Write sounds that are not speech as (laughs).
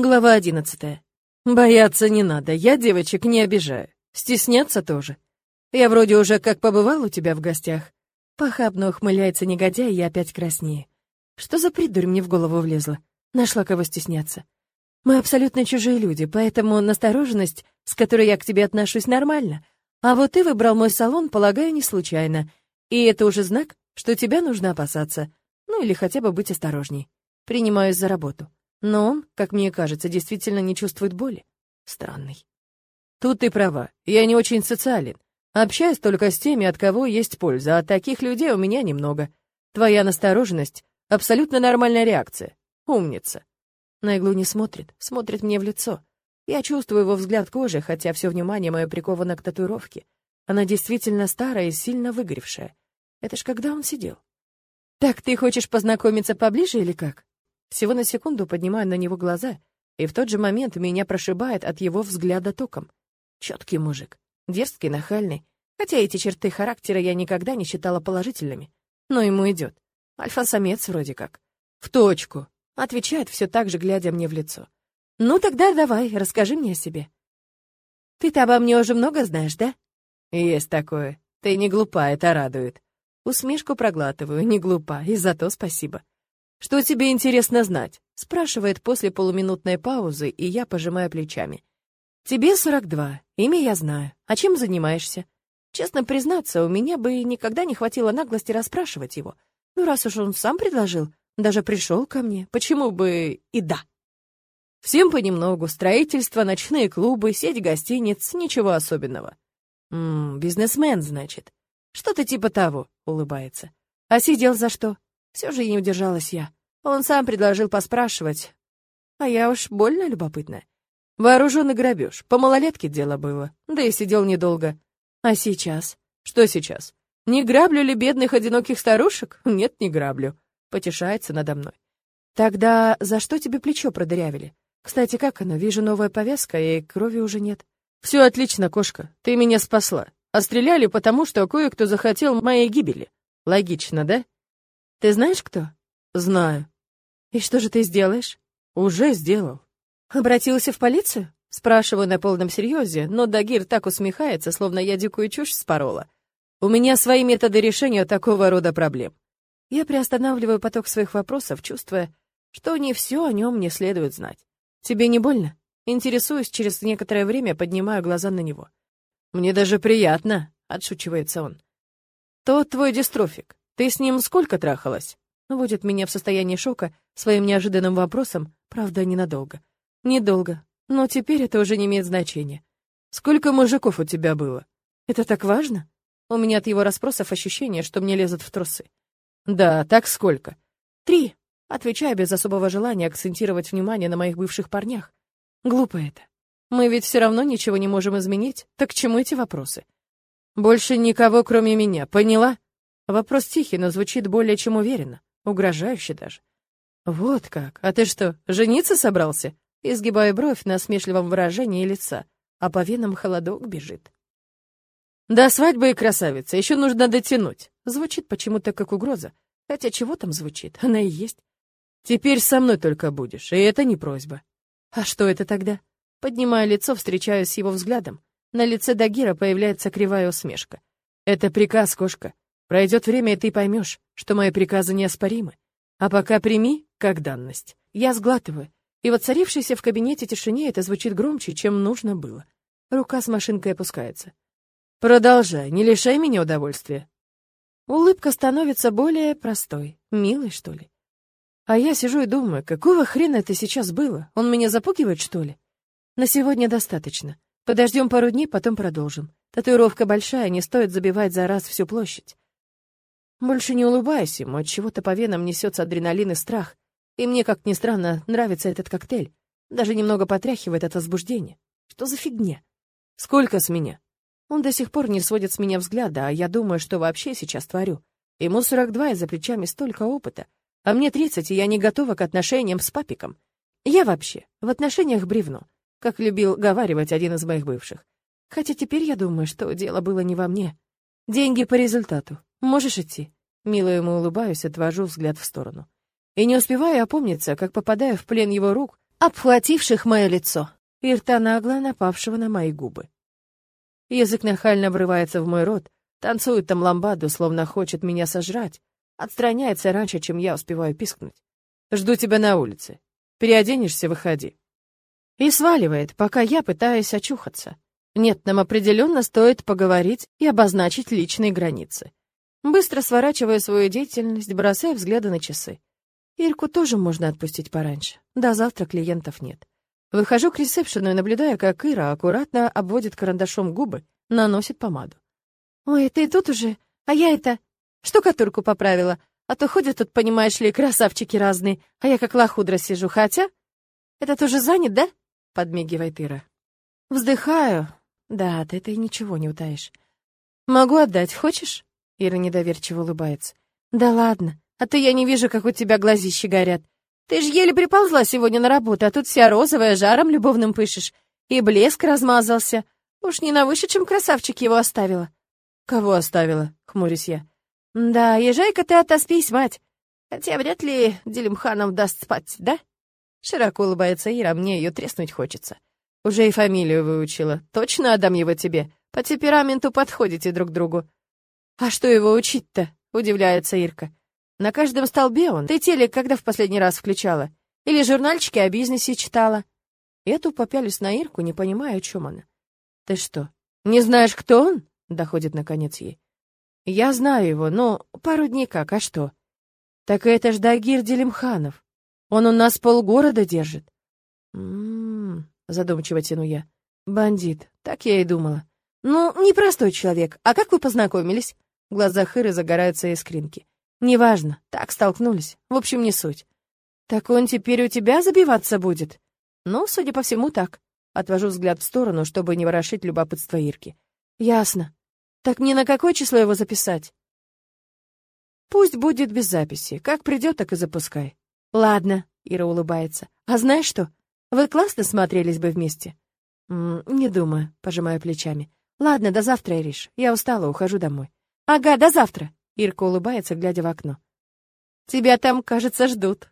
Глава одиннадцатая. Бояться не надо, я девочек не обижаю. Стесняться тоже. Я вроде уже как побывал у тебя в гостях. Похабно ухмыляется негодяй, я опять краснее. Что за придурь мне в голову влезла? Нашла кого стесняться. Мы абсолютно чужие люди, поэтому настороженность, с которой я к тебе отношусь, нормально. А вот ты выбрал мой салон, полагаю, не случайно. И это уже знак, что тебя нужно опасаться. Ну или хотя бы быть осторожней. Принимаюсь за работу. Но он, как мне кажется, действительно не чувствует боли. Странный. Тут ты права, я не очень социален. Общаюсь только с теми, от кого есть польза, а таких людей у меня немного. Твоя настороженность — абсолютно нормальная реакция. Умница. На иглу не смотрит, смотрит мне в лицо. Я чувствую его взгляд кожи, хотя все внимание мое приковано к татуировке. Она действительно старая и сильно выгоревшая. Это ж когда он сидел? «Так ты хочешь познакомиться поближе или как?» Всего на секунду поднимаю на него глаза, и в тот же момент меня прошибает от его взгляда током. Четкий мужик, дерзкий, нахальный, хотя эти черты характера я никогда не считала положительными. Но ему идет. Альфа-самец вроде как. В точку. Отвечает все так же, глядя мне в лицо. Ну тогда давай, расскажи мне о себе. Ты-то обо мне уже много знаешь, да? Есть такое. Ты не глупа, это радует. Усмешку проглатываю, не глупа, и за то спасибо. «Что тебе интересно знать?» — спрашивает после полуминутной паузы, и я пожимаю плечами. «Тебе 42, имя я знаю. А чем занимаешься?» Честно признаться, у меня бы никогда не хватило наглости расспрашивать его. Ну, раз уж он сам предложил, даже пришел ко мне, почему бы и да? Всем понемногу, строительство, ночные клубы, сеть гостиниц, ничего особенного. «Ммм, бизнесмен, значит?» «Что-то типа того», — улыбается. «А сидел за что?» Все же не удержалась я. Он сам предложил поспрашивать. А я уж больно любопытная. Вооруженный грабеж. По малолетке дело было. Да и сидел недолго. А сейчас? Что сейчас? Не граблю ли бедных одиноких старушек? Нет, не граблю. Потешается надо мной. Тогда за что тебе плечо продырявили? Кстати, как оно? Вижу новая повязка, и крови уже нет. Все отлично, кошка. Ты меня спасла. А стреляли потому, что кое-кто захотел моей гибели. Логично, да? Ты знаешь, кто? Знаю. И что же ты сделаешь? Уже сделал. Обратился в полицию? Спрашиваю на полном серьезе, но Дагир так усмехается, словно я дикую чушь спорола. У меня свои методы решения такого рода проблем. Я приостанавливаю поток своих вопросов, чувствуя, что не все о нем мне следует знать. Тебе не больно? Интересуюсь, через некоторое время поднимаю глаза на него. Мне даже приятно, отшучивается он. Тот твой дистрофик. Ты с ним сколько трахалась? Вводит меня в состояние шока своим неожиданным вопросом, правда, ненадолго. Недолго, но теперь это уже не имеет значения. Сколько мужиков у тебя было? Это так важно? У меня от его расспросов ощущение, что мне лезут в трусы. Да, так сколько? Три. Отвечаю без особого желания акцентировать внимание на моих бывших парнях. Глупо это. Мы ведь все равно ничего не можем изменить, так к чему эти вопросы? Больше никого, кроме меня, поняла? Вопрос тихий, но звучит более чем уверенно, угрожающе даже. «Вот как? А ты что, жениться собрался?» Изгибая бровь на смешливом выражении лица, а по венам холодок бежит. «Да свадьбы и красавица, еще нужно дотянуть». Звучит почему-то как угроза. Хотя чего там звучит? (laughs) Она и есть. «Теперь со мной только будешь, и это не просьба». «А что это тогда?» Поднимая лицо, встречаюсь с его взглядом. На лице Дагира появляется кривая усмешка. «Это приказ, кошка. Пройдет время, и ты поймешь, что мои приказы неоспоримы. А пока прими, как данность. Я сглатываю, и воцарившейся в кабинете тишине это звучит громче, чем нужно было. Рука с машинкой опускается. Продолжай, не лишай меня удовольствия. Улыбка становится более простой, милой, что ли. А я сижу и думаю, какого хрена это сейчас было? Он меня запугивает, что ли? На сегодня достаточно. Подождем пару дней, потом продолжим. Татуировка большая, не стоит забивать за раз всю площадь. Больше не улыбаюсь ему, от чего-то по венам несется адреналин и страх. И мне, как ни странно, нравится этот коктейль. Даже немного потряхивает от возбуждения. Что за фигня? Сколько с меня? Он до сих пор не сводит с меня взгляда, а я думаю, что вообще сейчас творю. Ему 42 и за плечами столько опыта. А мне 30, и я не готова к отношениям с папиком. Я вообще в отношениях бревно, как любил говаривать один из моих бывших. Хотя теперь я думаю, что дело было не во мне. Деньги по результату. Можешь идти?» Мило ему улыбаюсь, отвожу взгляд в сторону. И не успеваю опомниться, как попадаю в плен его рук, обхвативших мое лицо, и рта нагло напавшего на мои губы. Язык нахально врывается в мой рот, танцует там ламбаду, словно хочет меня сожрать, отстраняется раньше, чем я успеваю пискнуть. «Жду тебя на улице. Переоденешься, выходи». И сваливает, пока я пытаюсь очухаться. Нет, нам определенно стоит поговорить и обозначить личные границы. Быстро сворачивая свою деятельность, бросая взгляды на часы. Ирку тоже можно отпустить пораньше. До завтра клиентов нет. Выхожу к ресепшену и наблюдаю, как Ира аккуратно обводит карандашом губы, наносит помаду. «Ой, ты тут уже? А я это... штукатурку поправила. А то ходят тут, понимаешь ли, красавчики разные, а я как лохудра сижу, хотя...» «Это тоже занят, да?» — подмигивает Ира. Вздыхаю. Да, ты это и ничего не утаишь. «Могу отдать, хочешь?» Ира недоверчиво улыбается. «Да ладно, а то я не вижу, как у тебя глазищи горят. Ты ж еле приползла сегодня на работу, а тут вся розовая, жаром любовным пышешь. И блеск размазался. Уж не на вышедшем красавчик его оставила». «Кого оставила?» — хмурюсь я. «Да, езжай-ка ты отоспись, мать. Хотя вряд ли Делимханов даст спать, да?» Широко улыбается Ира, мне ее треснуть хочется. Уже и фамилию выучила. Точно отдам его тебе. По темпераменту подходите друг другу. «А что его учить-то?» — удивляется Ирка. «На каждом столбе он. Ты телек когда в последний раз включала? Или журнальчики о бизнесе читала?» Я тут попялюсь на Ирку, не понимая, о чем она. «Ты что, не знаешь, кто он?» — доходит наконец ей. «Я знаю его, но пару дней как, а что?» «Так это ж Дагир Делимханов. Он у нас полгорода держит». «М-м-м», задумчиво тяну я. «Бандит, так я и думала». «Ну, непростой человек. А как вы познакомились?» В глазах Иры загораются искринки. «Неважно, так столкнулись. В общем, не суть». «Так он теперь у тебя забиваться будет?» «Ну, судя по всему, так». Отвожу взгляд в сторону, чтобы не ворошить любопытство Ирки. «Ясно. Так мне на какое число его записать?» «Пусть будет без записи. Как придет, так и запускай». «Ладно», — Ира улыбается. «А знаешь что? Вы классно смотрелись бы вместе». «М -м, «Не думаю», — пожимаю плечами. «Ладно, до завтра, Ириш. Я устала, ухожу домой». «Ага, до завтра!» Ирка улыбается, глядя в окно. «Тебя там, кажется, ждут».